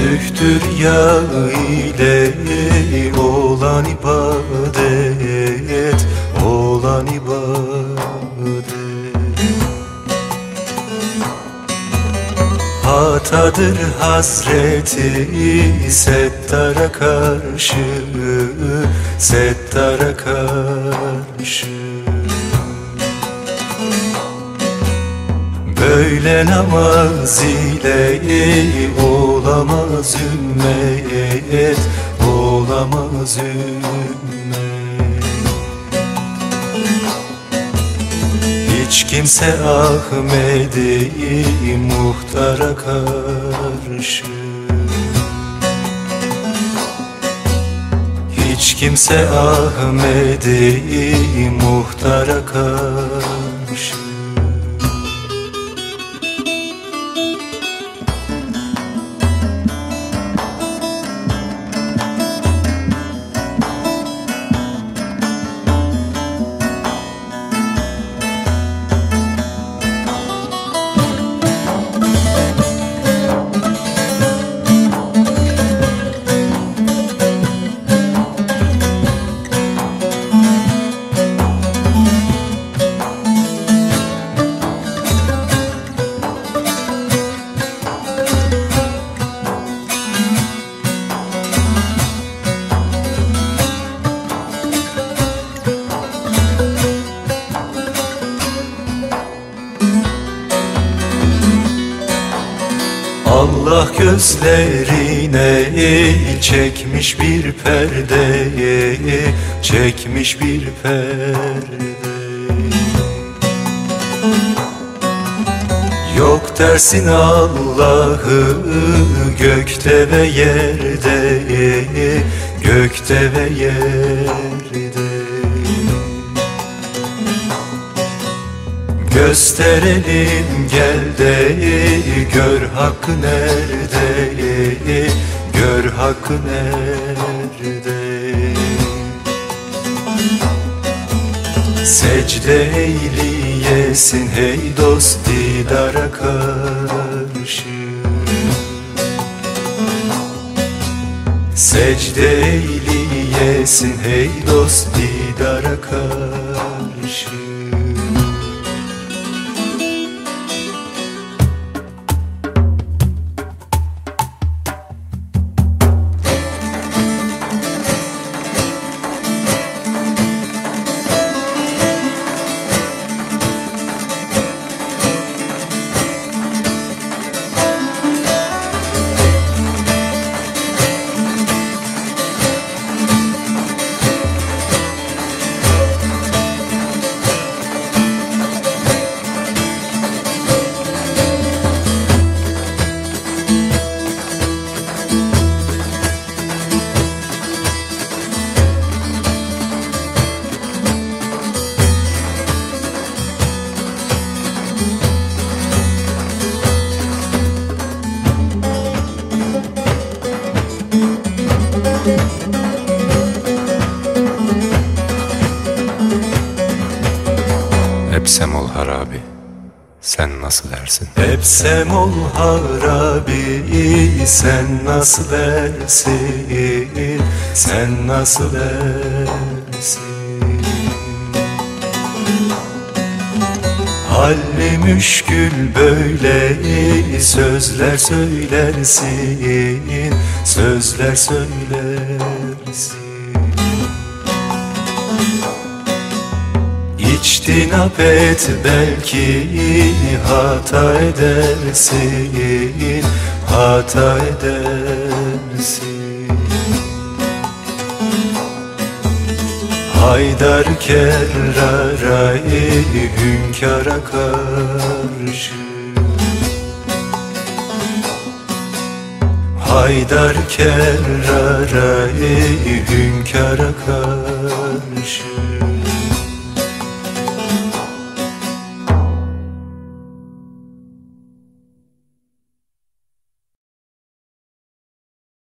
Büyüktür ya ile olan ibadet Olan ibadet. Hatadır hasreti Settar'a karşı Settar'a karşı Böyle namaz ile olamaz ümmet Olamaz ümmet. Hiç kimse Ahmet'i muhtara karşı. Hiç kimse Ahmet'i muhtara karşı Allah gözlerine çekmiş bir perde Çekmiş bir perde Yok dersin Allah'ı gökte ve yerde Gökte ve yerde. Gösterelim gel de gör hakkı nerede Gör hakkı nerede Secde eyleyesin hey dost didara karşı. Secde eyleyesin hey dost didara karşı Hepsem ol harabi Sen nasıl dersin? Hepsem ol harabi sen nasıl dersin? Sen nasıl dersin? Halli müşkül böyle sözler söylersin Sözler söylersin İçtinap et belki hata edersin Hata edersin. Haydar kerrara hünkara karşı. Haydar kerrara hünkara karşı